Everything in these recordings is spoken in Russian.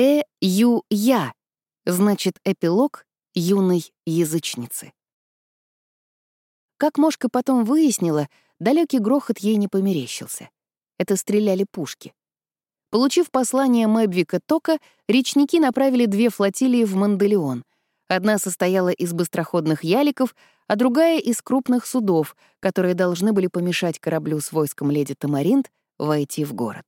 Э-ю-я, значит, эпилог юной язычницы. Как Мошка потом выяснила, далекий грохот ей не померещился. Это стреляли пушки. Получив послание Мэбвика Тока, речники направили две флотилии в Манделеон. Одна состояла из быстроходных яликов, а другая — из крупных судов, которые должны были помешать кораблю с войском леди Тамаринт войти в город.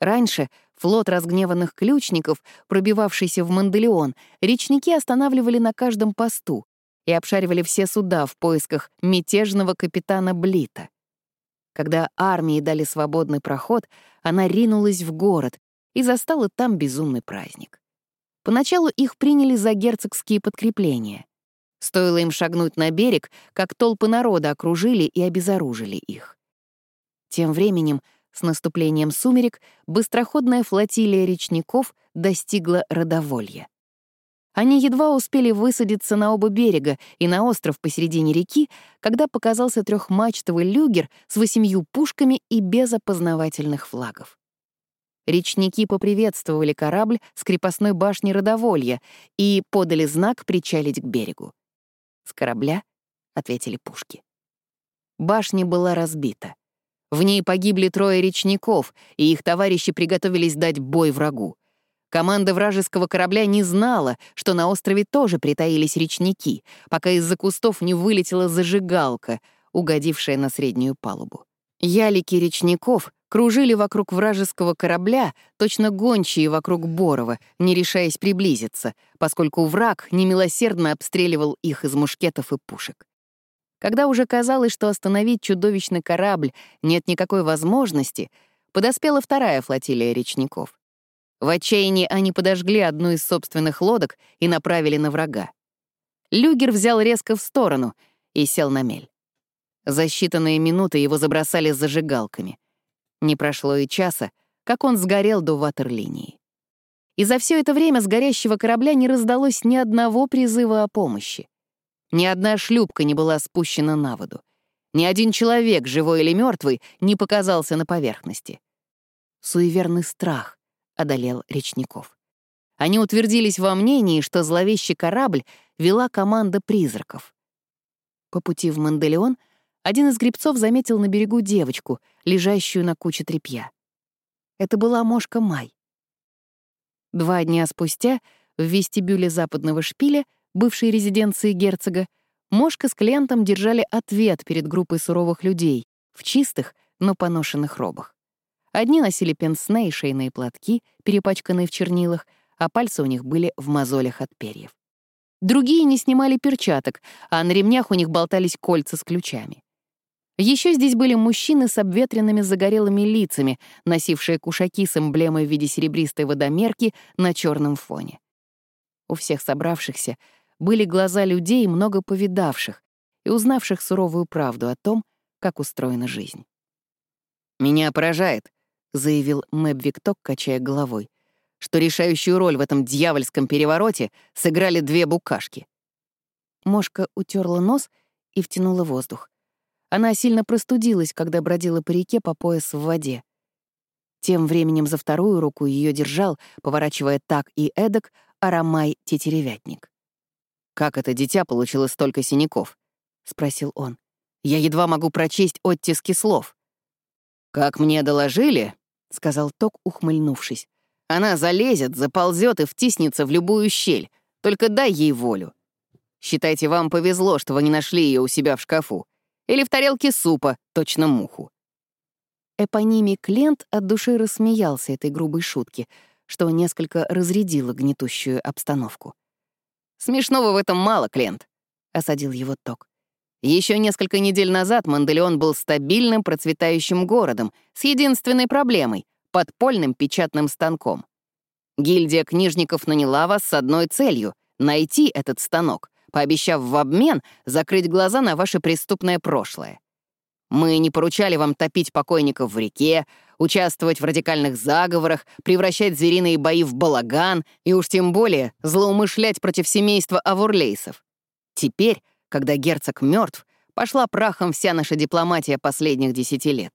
Раньше флот разгневанных ключников, пробивавшийся в Манделеон, речники останавливали на каждом посту и обшаривали все суда в поисках мятежного капитана Блита. Когда армии дали свободный проход, она ринулась в город и застала там безумный праздник. Поначалу их приняли за герцогские подкрепления. Стоило им шагнуть на берег, как толпы народа окружили и обезоружили их. Тем временем с наступлением сумерек быстроходная флотилия речников достигла Родоволья. Они едва успели высадиться на оба берега и на остров посередине реки, когда показался трехмачтовый люгер с восемью пушками и без опознавательных флагов. Речники поприветствовали корабль с крепостной башни Родоволья и подали знак причалить к берегу. С корабля ответили пушки. Башня была разбита. В ней погибли трое речников, и их товарищи приготовились дать бой врагу. Команда вражеского корабля не знала, что на острове тоже притаились речники, пока из-за кустов не вылетела зажигалка, угодившая на среднюю палубу. Ялики речников кружили вокруг вражеского корабля, точно гончие вокруг Борова, не решаясь приблизиться, поскольку враг немилосердно обстреливал их из мушкетов и пушек. Когда уже казалось, что остановить чудовищный корабль нет никакой возможности, подоспела вторая флотилия речников. В отчаянии они подожгли одну из собственных лодок и направили на врага. Люгер взял резко в сторону и сел на мель. За считанные минуты его забросали зажигалками. Не прошло и часа, как он сгорел до ватерлинии. И за все это время с горящего корабля не раздалось ни одного призыва о помощи. Ни одна шлюпка не была спущена на воду. Ни один человек, живой или мертвый, не показался на поверхности. Суеверный страх одолел речников. Они утвердились во мнении, что зловещий корабль вела команда призраков. По пути в Манделеон один из гребцов заметил на берегу девочку, лежащую на куче тряпья. Это была мошка Май. Два дня спустя в вестибюле западного шпиля бывшей резиденции герцога, Мошка с клиентом держали ответ перед группой суровых людей в чистых, но поношенных робах. Одни носили пенсне и шейные платки, перепачканные в чернилах, а пальцы у них были в мозолях от перьев. Другие не снимали перчаток, а на ремнях у них болтались кольца с ключами. Еще здесь были мужчины с обветренными загорелыми лицами, носившие кушаки с эмблемой в виде серебристой водомерки на черном фоне. У всех собравшихся были глаза людей, много повидавших и узнавших суровую правду о том, как устроена жизнь. «Меня поражает», — заявил Мэб Викток, качая головой, что решающую роль в этом дьявольском перевороте сыграли две букашки. Мошка утерла нос и втянула воздух. Она сильно простудилась, когда бродила по реке по пояс в воде. Тем временем за вторую руку ее держал, поворачивая так и эдак, Арамай Тетеревятник. «Как это дитя получило столько синяков?» — спросил он. «Я едва могу прочесть оттиски слов». «Как мне доложили», — сказал Ток, ухмыльнувшись, «она залезет, заползет и втиснется в любую щель, только дай ей волю. Считайте, вам повезло, что вы не нашли ее у себя в шкафу. Или в тарелке супа, точно муху». Эпонимий Клент от души рассмеялся этой грубой шутке, что несколько разрядило гнетущую обстановку. «Смешного в этом мало, Клент», — осадил его Ток. Еще несколько недель назад Манделеон был стабильным, процветающим городом с единственной проблемой — подпольным печатным станком. Гильдия книжников наняла вас с одной целью — найти этот станок, пообещав в обмен закрыть глаза на ваше преступное прошлое. Мы не поручали вам топить покойников в реке, участвовать в радикальных заговорах, превращать звериные бои в балаган и уж тем более злоумышлять против семейства авурлейсов. Теперь, когда герцог мертв, пошла прахом вся наша дипломатия последних десяти лет.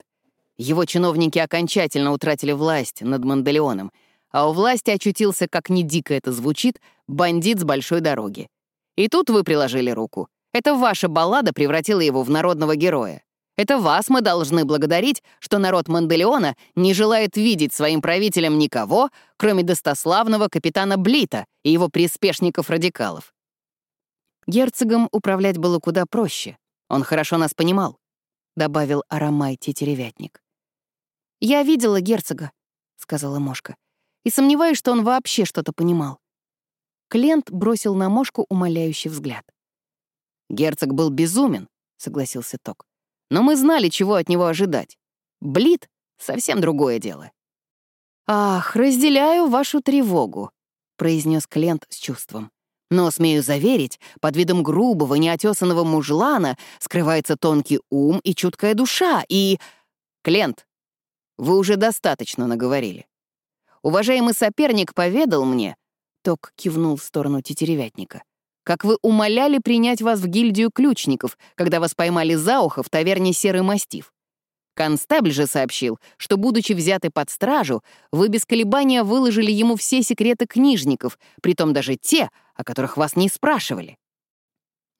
Его чиновники окончательно утратили власть над Манделеоном, а у власти очутился, как ни дико это звучит, бандит с большой дороги. И тут вы приложили руку. Это ваша баллада превратила его в народного героя. Это вас мы должны благодарить, что народ Манделеона не желает видеть своим правителем никого, кроме достославного капитана Блита и его приспешников-радикалов. Герцогом управлять было куда проще. Он хорошо нас понимал, — добавил Арамай тетеревятник. «Я видела герцога», — сказала Мошка, «и сомневаюсь, что он вообще что-то понимал». Клент бросил на Мошку умоляющий взгляд. «Герцог был безумен», — согласился Ток. «Но мы знали, чего от него ожидать. Блит — совсем другое дело». «Ах, разделяю вашу тревогу», — произнес Клент с чувством. Но, смею заверить, под видом грубого, неотесанного мужлана скрывается тонкий ум и чуткая душа, и... Клент, вы уже достаточно наговорили. Уважаемый соперник поведал мне, Ток кивнул в сторону тетеревятника, как вы умоляли принять вас в гильдию ключников, когда вас поймали за ухо в таверне «Серый мастиф». Констабль же сообщил, что, будучи взяты под стражу, вы без колебания выложили ему все секреты книжников, притом даже те, о которых вас не спрашивали.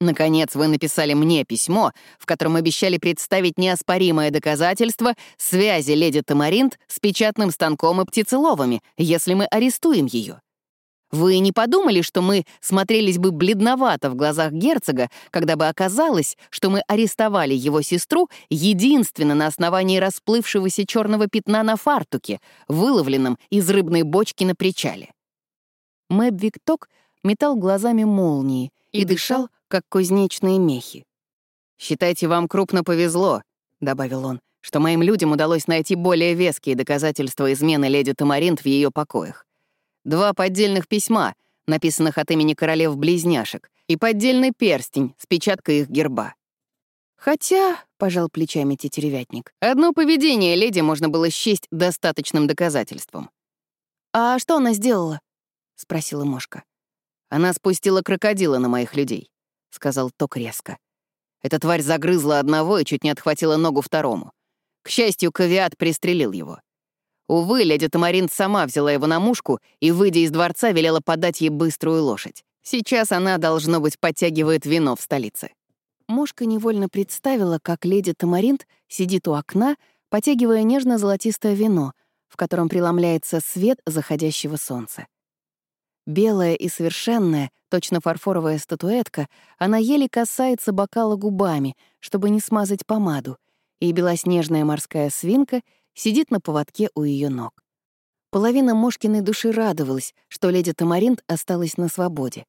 Наконец, вы написали мне письмо, в котором обещали представить неоспоримое доказательство связи леди Тамаринт с печатным станком и птицеловами, если мы арестуем ее. Вы не подумали, что мы смотрелись бы бледновато в глазах герцога, когда бы оказалось, что мы арестовали его сестру единственно на основании расплывшегося черного пятна на фартуке, выловленном из рыбной бочки на причале? Мэб Викток метал глазами молнии и, дышал, как кузнечные мехи. «Считайте, вам крупно повезло», — добавил он, «что моим людям удалось найти более веские доказательства измены леди Тамаринт в ее покоях. Два поддельных письма, написанных от имени королев-близняшек, и поддельный перстень с печаткой их герба. Хотя, — пожал плечами тетеревятник, — одно поведение леди можно было счесть достаточным доказательством. «А что она сделала?» — спросила Мошка. «Она спустила крокодила на моих людей», — сказал Ток резко. Эта тварь загрызла одного и чуть не отхватила ногу второму. К счастью, Кавиат пристрелил его. Увы, леди Тамарин сама взяла его на мушку и, выйдя из дворца, велела подать ей быструю лошадь. Сейчас она, должно быть, подтягивает вино в столице. Мушка невольно представила, как леди Тамаринт сидит у окна, потягивая нежно-золотистое вино, в котором преломляется свет заходящего солнца. Белая и совершенная, точно фарфоровая статуэтка, она еле касается бокала губами, чтобы не смазать помаду, и белоснежная морская свинка сидит на поводке у ее ног. Половина Мошкиной души радовалась, что леди Тамаринт осталась на свободе.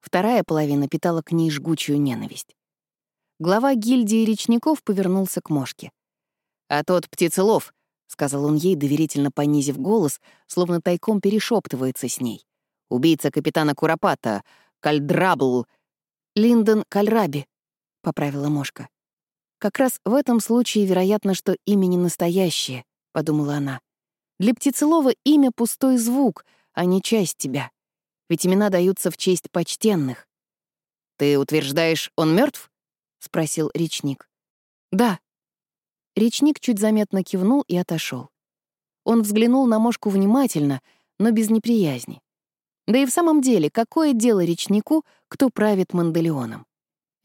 Вторая половина питала к ней жгучую ненависть. Глава гильдии речников повернулся к Мошке. «А тот птицелов», — сказал он ей, доверительно понизив голос, словно тайком перешептывается с ней. «Убийца капитана Куропата, Кальдрабл...» «Линдон Кальраби», — поправила Мошка. Как раз в этом случае вероятно, что имя не настоящее, — подумала она. Для птицелова имя — пустой звук, а не часть тебя. Ведь имена даются в честь почтенных. «Ты утверждаешь, он мертв? спросил речник. «Да». Речник чуть заметно кивнул и отошел. Он взглянул на Мошку внимательно, но без неприязни. Да и в самом деле, какое дело речнику, кто правит Манделеоном?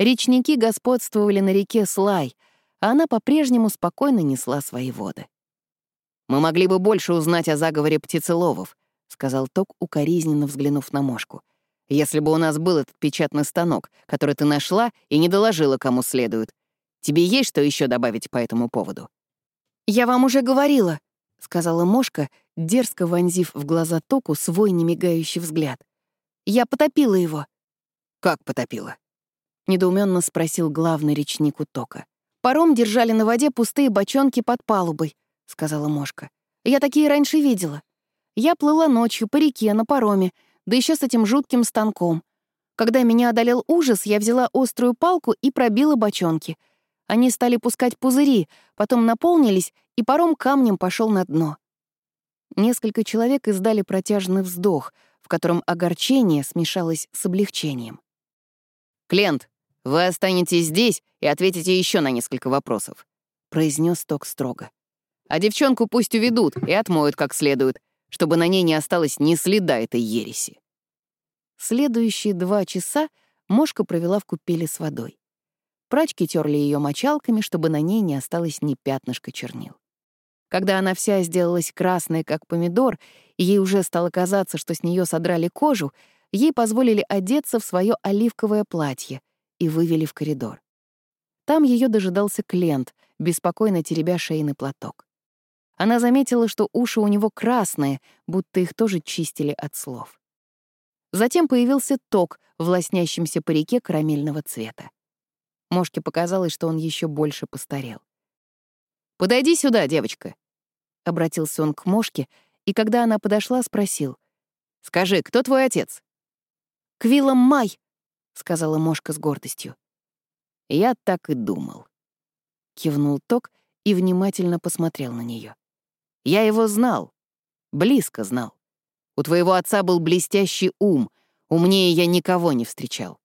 Речники господствовали на реке Слай, а она по-прежнему спокойно несла свои воды. «Мы могли бы больше узнать о заговоре птицеловов», — сказал Ток, укоризненно взглянув на Мошку. «Если бы у нас был этот печатный станок, который ты нашла и не доложила кому следует. Тебе есть что еще добавить по этому поводу?» «Я вам уже говорила», — сказала Мошка, дерзко вонзив в глаза Току свой немигающий взгляд. «Я потопила его». «Как потопила?» — недоуменно спросил главный речник утока. «Паром держали на воде пустые бочонки под палубой», — сказала Мошка. «Я такие раньше видела. Я плыла ночью по реке на пароме, да еще с этим жутким станком. Когда меня одолел ужас, я взяла острую палку и пробила бочонки. Они стали пускать пузыри, потом наполнились, и паром камнем пошел на дно». Несколько человек издали протяжный вздох, в котором огорчение смешалось с облегчением. «Клент, вы останетесь здесь и ответите еще на несколько вопросов», — произнес Ток строго. «А девчонку пусть уведут и отмоют как следует. чтобы на ней не осталось ни следа этой ереси. Следующие два часа Мошка провела в купели с водой. Прачки терли ее мочалками, чтобы на ней не осталось ни пятнышка чернил. Когда она вся сделалась красной, как помидор, и ей уже стало казаться, что с нее содрали кожу, ей позволили одеться в свое оливковое платье и вывели в коридор. Там ее дожидался Клент, беспокойно теребя шейный платок. Она заметила, что уши у него красные, будто их тоже чистили от слов. Затем появился ток в лоснящемся парике карамельного цвета. Мошке показалось, что он еще больше постарел. «Подойди сюда, девочка», — обратился он к Мошке, и когда она подошла, спросил. «Скажи, кто твой отец?» «Квиллом Май», — сказала Мошка с гордостью. «Я так и думал», — кивнул Ток и внимательно посмотрел на нее. Я его знал. Близко знал. У твоего отца был блестящий ум. Умнее я никого не встречал.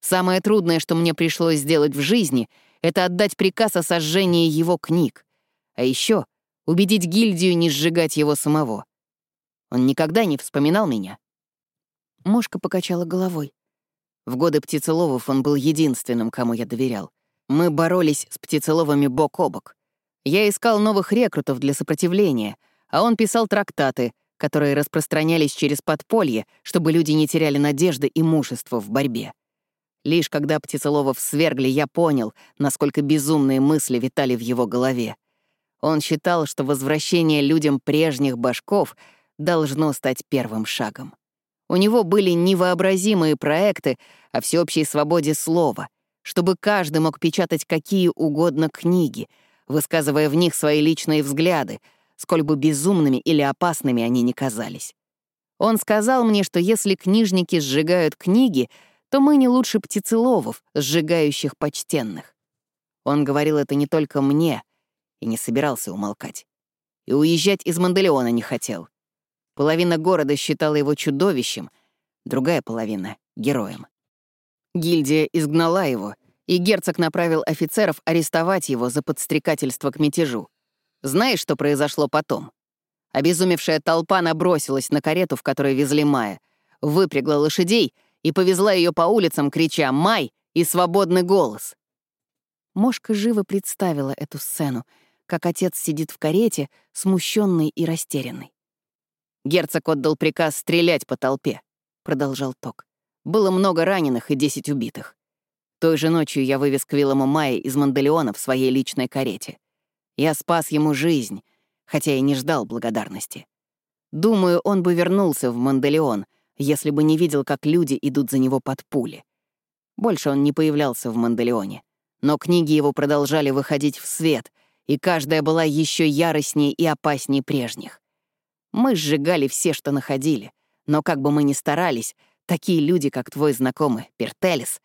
Самое трудное, что мне пришлось сделать в жизни, это отдать приказ о сожжении его книг. А еще убедить гильдию не сжигать его самого. Он никогда не вспоминал меня. Мошка покачала головой. В годы птицеловов он был единственным, кому я доверял. Мы боролись с птицеловами бок о бок. Я искал новых рекрутов для сопротивления, а он писал трактаты, которые распространялись через подполье, чтобы люди не теряли надежды и мужества в борьбе. Лишь когда птицеловов свергли, я понял, насколько безумные мысли витали в его голове. Он считал, что возвращение людям прежних башков должно стать первым шагом. У него были невообразимые проекты о всеобщей свободе слова, чтобы каждый мог печатать какие угодно книги — высказывая в них свои личные взгляды, сколь бы безумными или опасными они ни казались. Он сказал мне, что если книжники сжигают книги, то мы не лучше птицеловов, сжигающих почтенных. Он говорил это не только мне и не собирался умолкать. И уезжать из Манделеона не хотел. Половина города считала его чудовищем, другая половина — героем. Гильдия изгнала его — и герцог направил офицеров арестовать его за подстрекательство к мятежу. Знаешь, что произошло потом? Обезумевшая толпа набросилась на карету, в которой везли Мая, выпрягла лошадей и повезла ее по улицам, крича «Май!» и «Свободный голос!». Мошка живо представила эту сцену, как отец сидит в карете, смущенный и растерянный. «Герцог отдал приказ стрелять по толпе», — продолжал Ток. «Было много раненых и десять убитых. Той же ночью я вывез Квиллама Майя из Манделеона в своей личной карете. Я спас ему жизнь, хотя и не ждал благодарности. Думаю, он бы вернулся в Манделеон, если бы не видел, как люди идут за него под пули. Больше он не появлялся в Манделеоне, но книги его продолжали выходить в свет, и каждая была еще яростнее и опаснее прежних. Мы сжигали все, что находили, но как бы мы ни старались, такие люди, как твой знакомый Пертелис,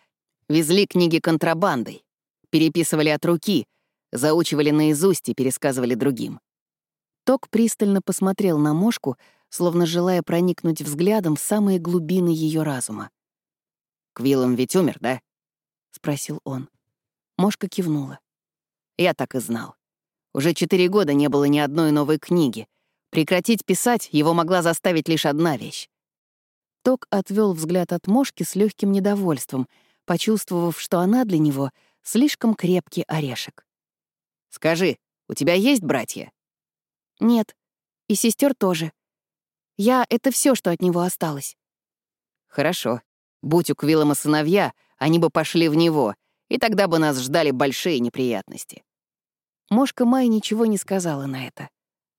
Везли книги контрабандой, переписывали от руки, заучивали наизусть и пересказывали другим. Ток пристально посмотрел на Мошку, словно желая проникнуть взглядом в самые глубины ее разума. «Квиллом ведь умер, да?» — спросил он. Мошка кивнула. «Я так и знал. Уже четыре года не было ни одной новой книги. Прекратить писать его могла заставить лишь одна вещь. Ток отвел взгляд от Мошки с легким недовольством — почувствовав, что она для него слишком крепкий орешек. «Скажи, у тебя есть братья?» «Нет. И сестер тоже. Я — это все, что от него осталось». «Хорошо. Будь у Квиллома сыновья, они бы пошли в него, и тогда бы нас ждали большие неприятности». Мошка Май ничего не сказала на это.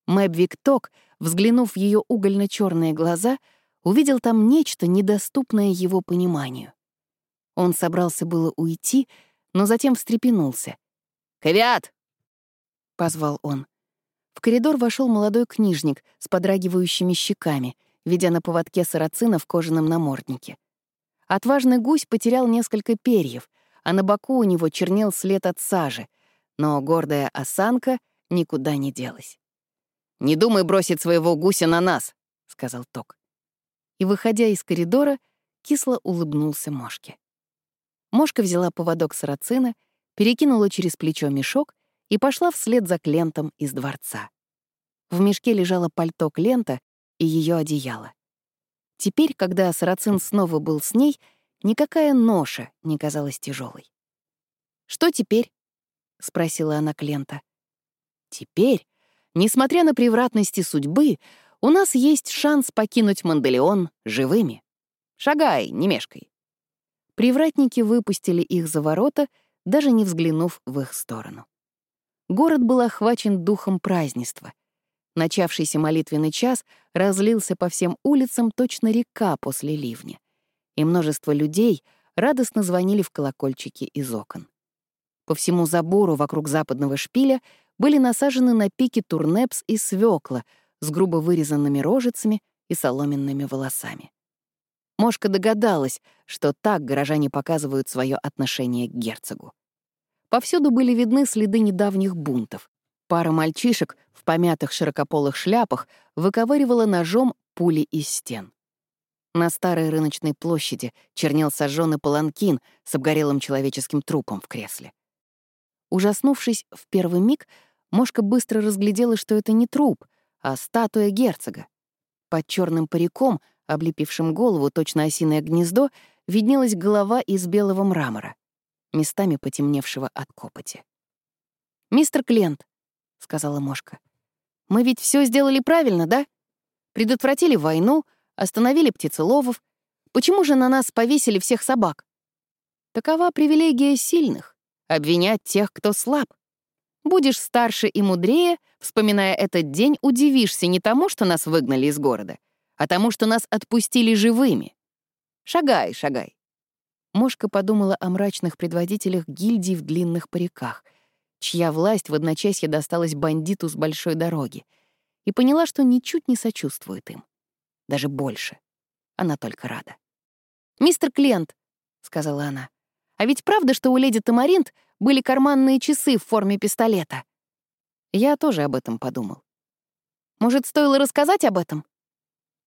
Мэбвик Ток, взглянув в ее угольно черные глаза, увидел там нечто, недоступное его пониманию. Он собрался было уйти, но затем встрепенулся. «Кавиат!» — позвал он. В коридор вошел молодой книжник с подрагивающими щеками, ведя на поводке сарацина в кожаном наморднике. Отважный гусь потерял несколько перьев, а на боку у него чернел след от сажи, но гордая осанка никуда не делась. «Не думай бросить своего гуся на нас», — сказал Ток. И, выходя из коридора, кисло улыбнулся Мошке. Мошка взяла поводок сарацина, перекинула через плечо мешок и пошла вслед за Клентом из дворца. В мешке лежало пальто Клента, и ее одеяло. Теперь, когда Сарацин снова был с ней, никакая ноша не казалась тяжелой. «Что теперь?» — спросила она Клента. «Теперь, несмотря на превратности судьбы, у нас есть шанс покинуть Манделеон живыми. Шагай, не мешкай». Привратники выпустили их за ворота, даже не взглянув в их сторону. Город был охвачен духом празднества. Начавшийся молитвенный час разлился по всем улицам точно река после ливня, и множество людей радостно звонили в колокольчики из окон. По всему забору вокруг западного шпиля были насажены на пике турнепс и свекла с грубо вырезанными рожицами и соломенными волосами. Мошка догадалась, что так горожане показывают свое отношение к герцогу. Повсюду были видны следы недавних бунтов. Пара мальчишек в помятых широкополых шляпах выковыривала ножом пули из стен. На старой рыночной площади чернел сожженный паланкин с обгорелым человеческим трупом в кресле. Ужаснувшись в первый миг, Мошка быстро разглядела, что это не труп, а статуя герцога. Под черным париком, облепившим голову точно осиное гнездо, виднелась голова из белого мрамора, местами потемневшего от копоти. «Мистер Клент», — сказала Мошка, — «мы ведь все сделали правильно, да? Предотвратили войну, остановили птицеловов. Почему же на нас повесили всех собак? Такова привилегия сильных обвинять тех, кто слаб. Будешь старше и мудрее, вспоминая этот день, удивишься не тому, что нас выгнали из города, а тому, что нас отпустили живыми. Шагай, шагай. Мошка подумала о мрачных предводителях гильдий в длинных париках, чья власть в одночасье досталась бандиту с большой дороги, и поняла, что ничуть не сочувствует им. Даже больше. Она только рада. «Мистер Клент», — сказала она, а ведь правда, что у леди Тамаринт были карманные часы в форме пистолета? Я тоже об этом подумал. Может, стоило рассказать об этом?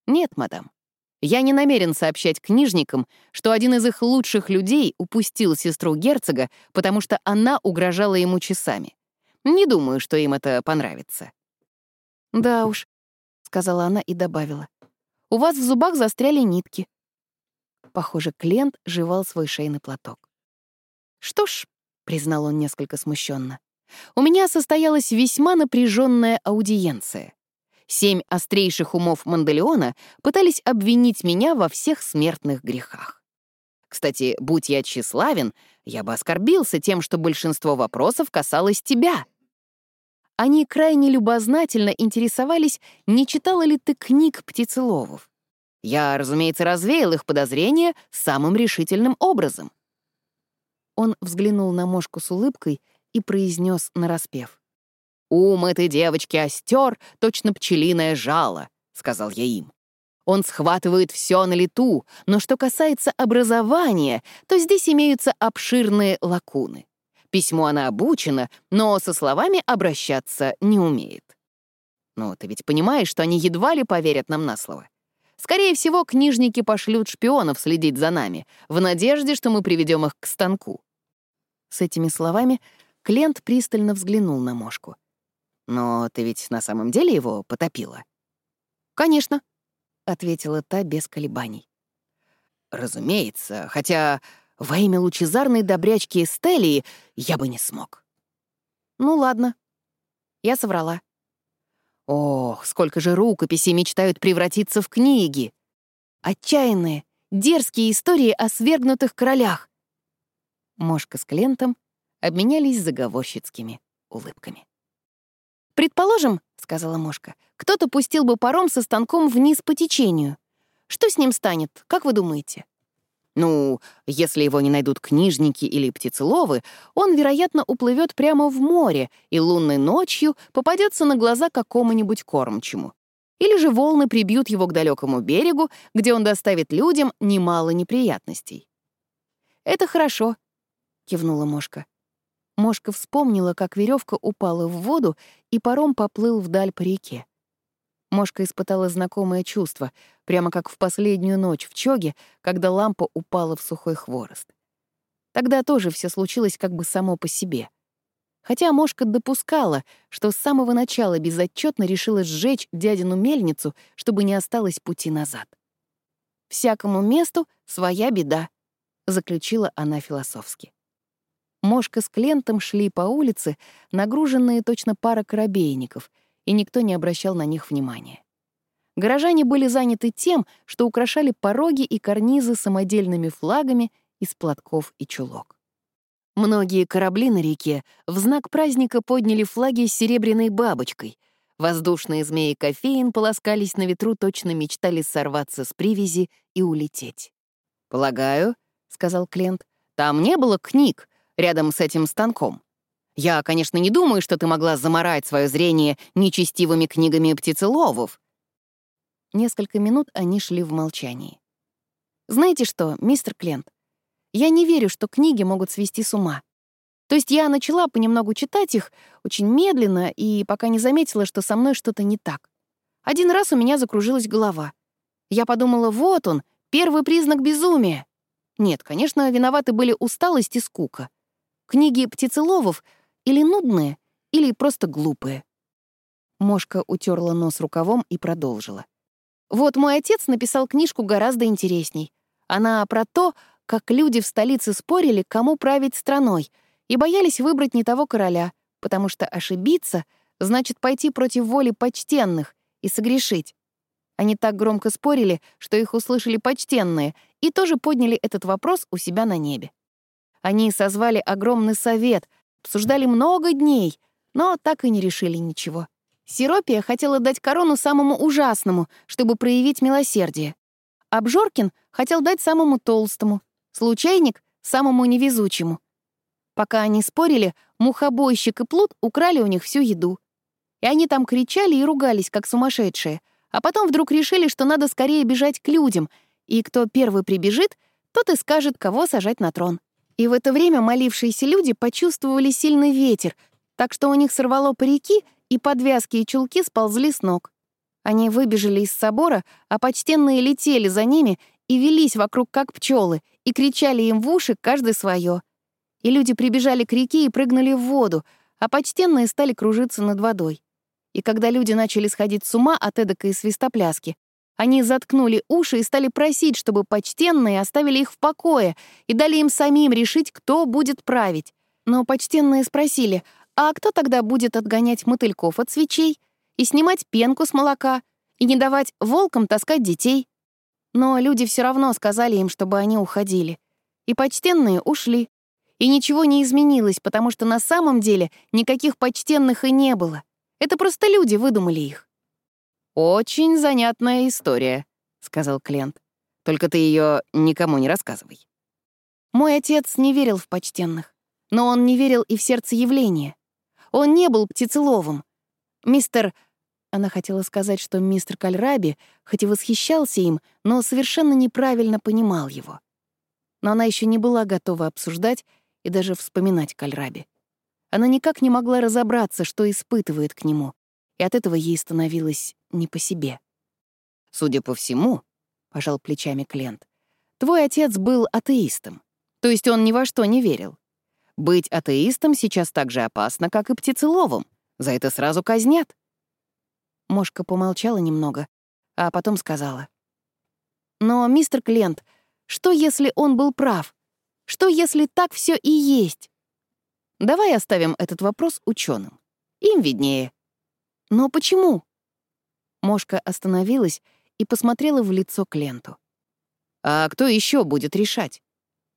Нет, мадам. Я не намерен сообщать книжникам, что один из их лучших людей упустил сестру герцога, потому что она угрожала ему часами. Не думаю, что им это понравится. «Да уж», — сказала она и добавила. «У вас в зубах застряли нитки». Похоже, Клент жевал свой шейный платок. «Что ж», — признал он несколько смущенно, «у меня состоялась весьма напряженная аудиенция. Семь острейших умов Манделеона пытались обвинить меня во всех смертных грехах. Кстати, будь я тщеславен, я бы оскорбился тем, что большинство вопросов касалось тебя. Они крайне любознательно интересовались, не читала ли ты книг птицеловов. Я, разумеется, развеял их подозрения самым решительным образом. Он взглянул на Мошку с улыбкой и произнес нараспев. «Ум этой девочки остер, точно пчелиное жало», — сказал я им. Он схватывает все на лету, но что касается образования, то здесь имеются обширные лакуны. Письмо она обучена, но со словами обращаться не умеет. Ну, ты ведь понимаешь, что они едва ли поверят нам на слово. Скорее всего, книжники пошлют шпионов следить за нами, в надежде, что мы приведем их к станку. С этими словами Клент пристально взглянул на Мошку. «Но ты ведь на самом деле его потопила?» «Конечно», — ответила та без колебаний. «Разумеется, хотя во имя лучезарной добрячки Эстелии я бы не смог». «Ну ладно, я соврала». Ох, сколько же рукописей мечтают превратиться в книги! Отчаянные, дерзкие истории о свергнутых королях. Мошка с Клентом обменялись заговорщицкими улыбками. «Предположим, — сказала Мошка, — кто-то пустил бы паром со станком вниз по течению. Что с ним станет, как вы думаете?» «Ну, если его не найдут книжники или птицеловы, он, вероятно, уплывет прямо в море и лунной ночью попадется на глаза какому-нибудь кормчему. Или же волны прибьют его к далекому берегу, где он доставит людям немало неприятностей. Это хорошо, кивнула Мошка. Мошка вспомнила, как веревка упала в воду, и паром поплыл вдаль по реке. Мошка испытала знакомое чувство, прямо как в последнюю ночь в Чоге, когда лампа упала в сухой хворост. Тогда тоже все случилось как бы само по себе. Хотя Мошка допускала, что с самого начала безотчетно решила сжечь дядину мельницу, чтобы не осталось пути назад. «Всякому месту своя беда», — заключила она философски. Мошка с Клентом шли по улице, нагруженные точно пара корабейников, и никто не обращал на них внимания. Горожане были заняты тем, что украшали пороги и карнизы самодельными флагами из платков и чулок. Многие корабли на реке в знак праздника подняли флаги с серебряной бабочкой. Воздушные змеи кофеин полоскались на ветру, точно мечтали сорваться с привязи и улететь. «Полагаю», — сказал Клент, — «там не было книг рядом с этим станком. Я, конечно, не думаю, что ты могла заморать свое зрение нечестивыми книгами птицеловов». Несколько минут они шли в молчании. «Знаете что, мистер Клент, я не верю, что книги могут свести с ума. То есть я начала понемногу читать их очень медленно и пока не заметила, что со мной что-то не так. Один раз у меня закружилась голова. Я подумала, вот он, первый признак безумия. Нет, конечно, виноваты были усталость и скука. Книги птицеловов или нудные, или просто глупые. Мошка утерла нос рукавом и продолжила. Вот мой отец написал книжку гораздо интересней. Она про то, как люди в столице спорили, кому править страной, и боялись выбрать не того короля, потому что ошибиться значит пойти против воли почтенных и согрешить. Они так громко спорили, что их услышали почтенные, и тоже подняли этот вопрос у себя на небе. Они созвали огромный совет, обсуждали много дней, но так и не решили ничего. Сиропия хотела дать корону самому ужасному, чтобы проявить милосердие. Обжоркин хотел дать самому толстому, случайник — самому невезучему. Пока они спорили, мухобойщик и плут украли у них всю еду. И они там кричали и ругались, как сумасшедшие, а потом вдруг решили, что надо скорее бежать к людям, и кто первый прибежит, тот и скажет, кого сажать на трон. И в это время молившиеся люди почувствовали сильный ветер, так что у них сорвало парики, и подвязки и чулки сползли с ног. Они выбежали из собора, а почтенные летели за ними и велись вокруг как пчелы, и кричали им в уши каждый свое. И люди прибежали к реке и прыгнули в воду, а почтенные стали кружиться над водой. И когда люди начали сходить с ума от эдакой свистопляски, они заткнули уши и стали просить, чтобы почтенные оставили их в покое и дали им самим решить, кто будет править. Но почтенные спросили, а кто тогда будет отгонять мотыльков от свечей и снимать пенку с молока и не давать волкам таскать детей? Но люди все равно сказали им, чтобы они уходили. И почтенные ушли. И ничего не изменилось, потому что на самом деле никаких почтенных и не было. Это просто люди выдумали их. «Очень занятная история», — сказал Клент. «Только ты ее никому не рассказывай». Мой отец не верил в почтенных, но он не верил и в сердце явления. Он не был птицеловым. Мистер... Она хотела сказать, что мистер Кальраби, хоть и восхищался им, но совершенно неправильно понимал его. Но она еще не была готова обсуждать и даже вспоминать Кальраби. Она никак не могла разобраться, что испытывает к нему, и от этого ей становилось не по себе. «Судя по всему», — пожал плечами Клент, «твой отец был атеистом, то есть он ни во что не верил. Быть атеистом сейчас так же опасно, как и птицеловым, за это сразу казнят». Мошка помолчала немного, а потом сказала. «Но, мистер Клент, что если он был прав? Что если так все и есть? Давай оставим этот вопрос ученым. Им виднее. Но почему? Мошка остановилась и посмотрела в лицо Кленту. «А кто еще будет решать?»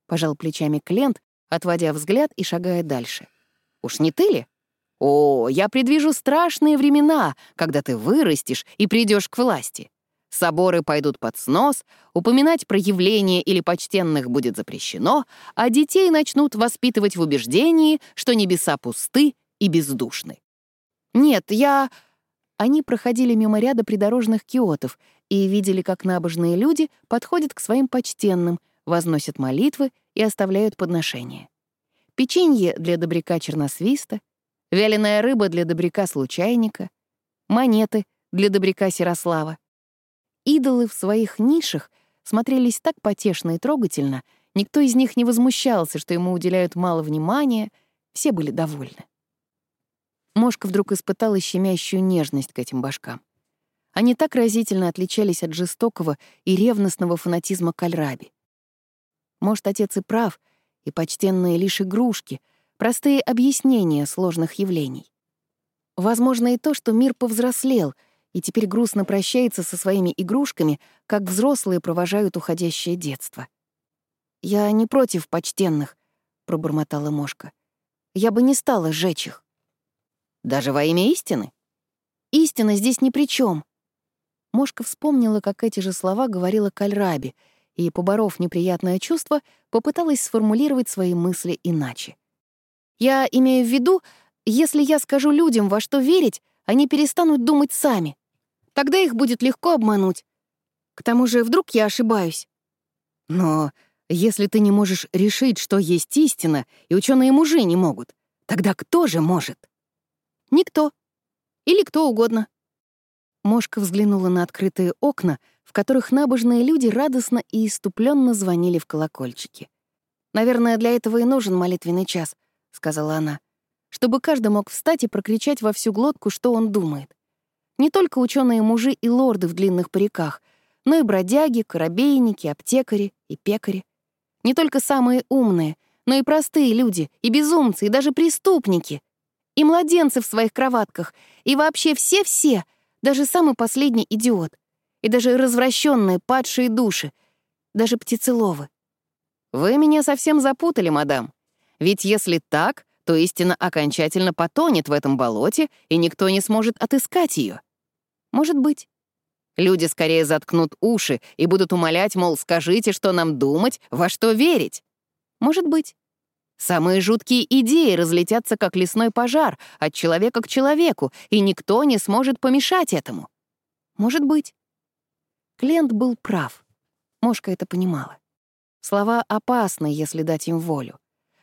Пожал плечами Клент, отводя взгляд и шагая дальше. «Уж не ты ли? О, я предвижу страшные времена, когда ты вырастешь и придешь к власти. Соборы пойдут под снос, упоминать про явления или почтенных будет запрещено, а детей начнут воспитывать в убеждении, что небеса пусты и бездушны. Нет, я... Они проходили мимо ряда придорожных киотов и видели, как набожные люди подходят к своим почтенным, возносят молитвы и оставляют подношения. Печенье для добряка черносвиста, вяленая рыба для добряка-случайника, монеты для добряка Серослава. Идолы в своих нишах смотрелись так потешно и трогательно, никто из них не возмущался, что ему уделяют мало внимания, все были довольны. Мошка вдруг испытала щемящую нежность к этим башкам. Они так разительно отличались от жестокого и ревностного фанатизма Кальраби. Может, отец и прав, и почтенные лишь игрушки, простые объяснения сложных явлений. Возможно и то, что мир повзрослел и теперь грустно прощается со своими игрушками, как взрослые провожают уходящее детство. «Я не против почтенных», — пробормотала Мошка. «Я бы не стала сжечь их». «Даже во имя истины?» «Истина здесь ни при чем. Мошка вспомнила, как эти же слова говорила Кальраби, и, поборов неприятное чувство, попыталась сформулировать свои мысли иначе. «Я имею в виду, если я скажу людям, во что верить, они перестанут думать сами. Тогда их будет легко обмануть. К тому же вдруг я ошибаюсь». «Но если ты не можешь решить, что есть истина, и ученые мужи не могут, тогда кто же может?» «Никто. Или кто угодно», Мошка взглянула на открытые окна, в которых набожные люди радостно и иступленно звонили в колокольчики. «Наверное, для этого и нужен молитвенный час», — сказала она, «чтобы каждый мог встать и прокричать во всю глотку, что он думает. Не только ученые мужи и лорды в длинных париках, но и бродяги, корабейники, аптекари и пекари. Не только самые умные, но и простые люди, и безумцы, и даже преступники, и младенцы в своих кроватках, и вообще все-все — даже самый последний идиот, и даже развращенные падшие души, даже птицеловы. Вы меня совсем запутали, мадам. Ведь если так, то истина окончательно потонет в этом болоте, и никто не сможет отыскать ее. Может быть. Люди скорее заткнут уши и будут умолять, мол, скажите, что нам думать, во что верить. Может быть. Самые жуткие идеи разлетятся, как лесной пожар, от человека к человеку, и никто не сможет помешать этому. Может быть. Клиент был прав. Мошка это понимала. Слова опасны, если дать им волю.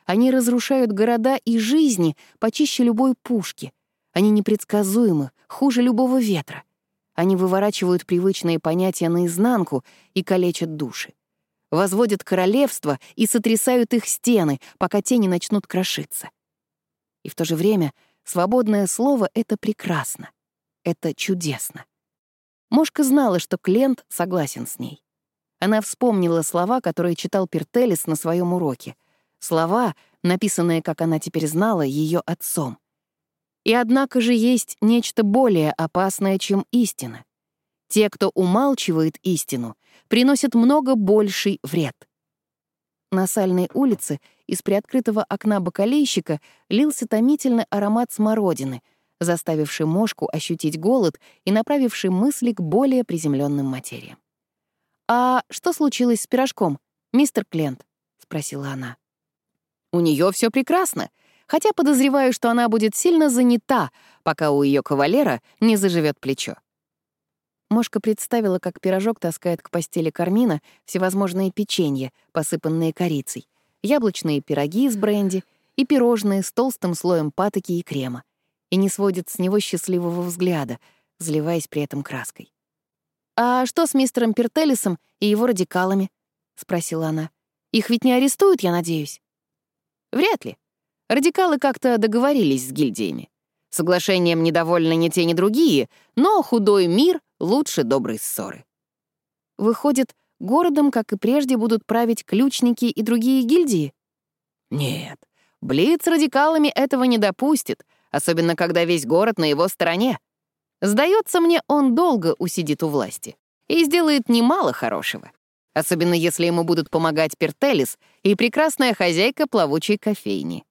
Они разрушают города и жизни почище любой пушки. Они непредсказуемы, хуже любого ветра. Они выворачивают привычные понятия наизнанку и калечат души возводят королевства и сотрясают их стены, пока те не начнут крошиться. И в то же время свободное слово — это прекрасно, это чудесно. Мошка знала, что Клент согласен с ней. Она вспомнила слова, которые читал Пертелис на своем уроке. Слова, написанные, как она теперь знала, ее отцом. И однако же есть нечто более опасное, чем истина. Те, кто умалчивает истину, приносят много больший вред. На сальной улице из приоткрытого окна бокалейщика лился томительный аромат смородины, заставивший мошку ощутить голод и направивший мысли к более приземленным материям. «А что случилось с пирожком, мистер Клент?» — спросила она. «У нее все прекрасно, хотя подозреваю, что она будет сильно занята, пока у ее кавалера не заживет плечо. Мошка представила, как пирожок таскает к постели Кармина всевозможные печенья, посыпанные корицей, яблочные пироги из бренди и пирожные с толстым слоем патоки и крема, и не сводит с него счастливого взгляда, заливаясь при этом краской. «А что с мистером Пертелисом и его радикалами?» — спросила она. «Их ведь не арестуют, я надеюсь?» «Вряд ли. Радикалы как-то договорились с гильдиями. Соглашением недовольны ни те, ни другие, но худой мир лучше доброй ссоры. Выходит, городом, как и прежде, будут править ключники и другие гильдии? Нет, Блиц радикалами этого не допустит, особенно когда весь город на его стороне. Сдается мне, он долго усидит у власти и сделает немало хорошего, особенно если ему будут помогать Пертелис и прекрасная хозяйка плавучей кофейни.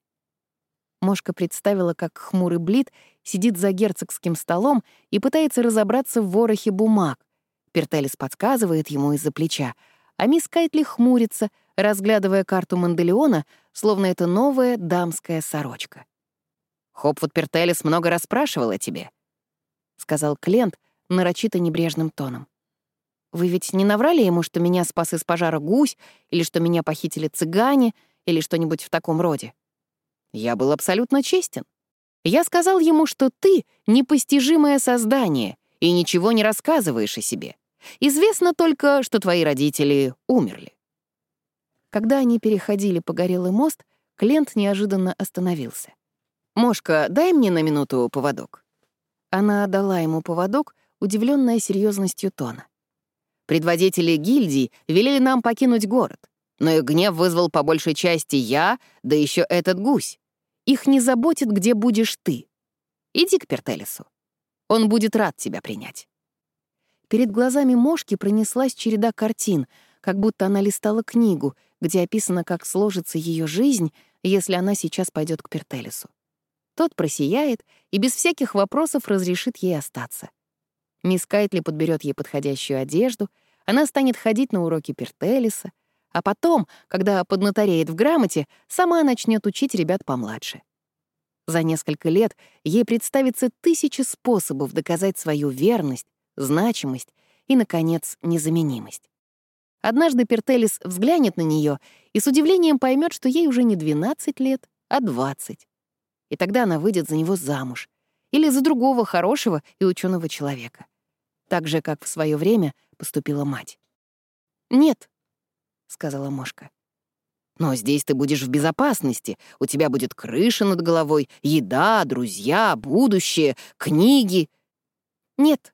Мошка представила, как хмурый Блит сидит за герцогским столом и пытается разобраться в ворохе бумаг. Пертелис подсказывает ему из-за плеча, а мисс Кайтли хмурится, разглядывая карту Манделеона, словно это новая дамская сорочка. «Хопфуд Пертелис много расспрашивал о тебе», — сказал Клент нарочито небрежным тоном. «Вы ведь не наврали ему, что меня спас из пожара гусь, или что меня похитили цыгане, или что-нибудь в таком роде?» Я был абсолютно честен. Я сказал ему, что ты — непостижимое создание и ничего не рассказываешь о себе. Известно только, что твои родители умерли. Когда они переходили по горелый мост, Клент неожиданно остановился. «Мошка, дай мне на минуту поводок». Она отдала ему поводок, удивленная серьезностью тона. «Предводители гильдий велели нам покинуть город, но их гнев вызвал по большей части я, да еще этот гусь. Их не заботит, где будешь ты. Иди к Пертелису. Он будет рад тебя принять». Перед глазами Мошки пронеслась череда картин, как будто она листала книгу, где описано, как сложится ее жизнь, если она сейчас пойдет к Пертелису. Тот просияет и без всяких вопросов разрешит ей остаться. Мисс Кайтли подберет ей подходящую одежду, она станет ходить на уроки Пертелиса, а потом, когда поднатореет в грамоте, сама начнет учить ребят помладше. За несколько лет ей представится тысячи способов доказать свою верность, значимость и, наконец, незаменимость. Однажды Пертелис взглянет на нее и с удивлением поймет, что ей уже не 12 лет, а 20. И тогда она выйдет за него замуж или за другого хорошего и ученого человека. Так же, как в свое время поступила мать. «Нет», — сказала Мошка. «Но здесь ты будешь в безопасности. У тебя будет крыша над головой, еда, друзья, будущее, книги». «Нет».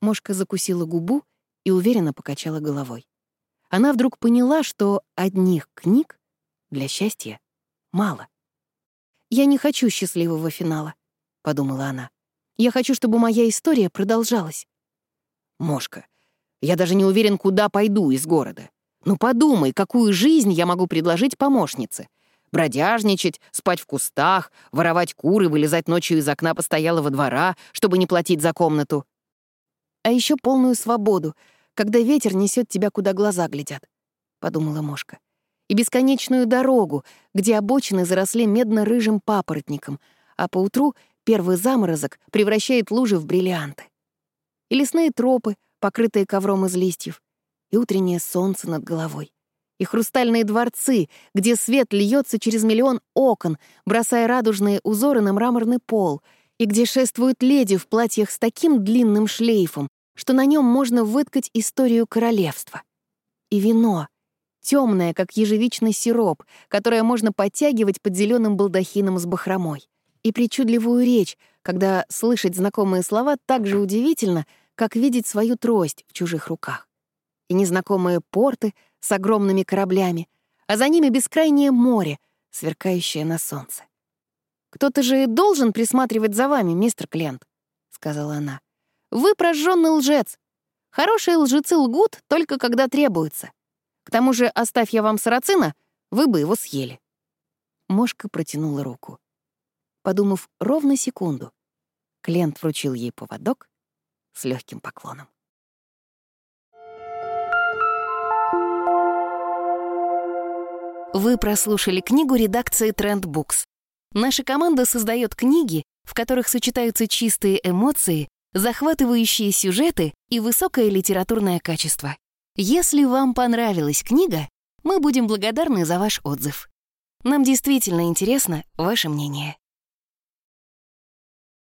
Мошка закусила губу и уверенно покачала головой. Она вдруг поняла, что одних книг для счастья мало. «Я не хочу счастливого финала», — подумала она. «Я хочу, чтобы моя история продолжалась». «Мошка, я даже не уверен, куда пойду из города. Ну подумай, какую жизнь я могу предложить помощнице? Бродяжничать, спать в кустах, воровать куры, вылезать ночью из окна постоялого двора, чтобы не платить за комнату. А еще полную свободу, когда ветер несет тебя, куда глаза глядят, — подумала Мошка. И бесконечную дорогу, где обочины заросли медно-рыжим папоротником, а поутру первый заморозок превращает лужи в бриллианты. И лесные тропы, покрытые ковром из листьев, и утреннее солнце над головой, и хрустальные дворцы, где свет льется через миллион окон, бросая радужные узоры на мраморный пол, и где шествуют леди в платьях с таким длинным шлейфом, что на нем можно выткать историю королевства. И вино, темное, как ежевичный сироп, которое можно подтягивать под зеленым балдахином с бахромой. И причудливую речь, когда слышать знакомые слова так же удивительно, как видеть свою трость в чужих руках. И незнакомые порты с огромными кораблями, а за ними бескрайнее море, сверкающее на солнце. «Кто-то же должен присматривать за вами, мистер Клент», — сказала она. «Вы прожженный лжец. Хорошие лжецы лгут только когда требуется. К тому же, оставь я вам сарацина, вы бы его съели». Мошка протянула руку. Подумав ровно секунду, Клент вручил ей поводок с легким поклоном. Вы прослушали книгу редакции Trend Books. Наша команда создает книги, в которых сочетаются чистые эмоции, захватывающие сюжеты и высокое литературное качество. Если вам понравилась книга, мы будем благодарны за ваш отзыв. Нам действительно интересно ваше мнение.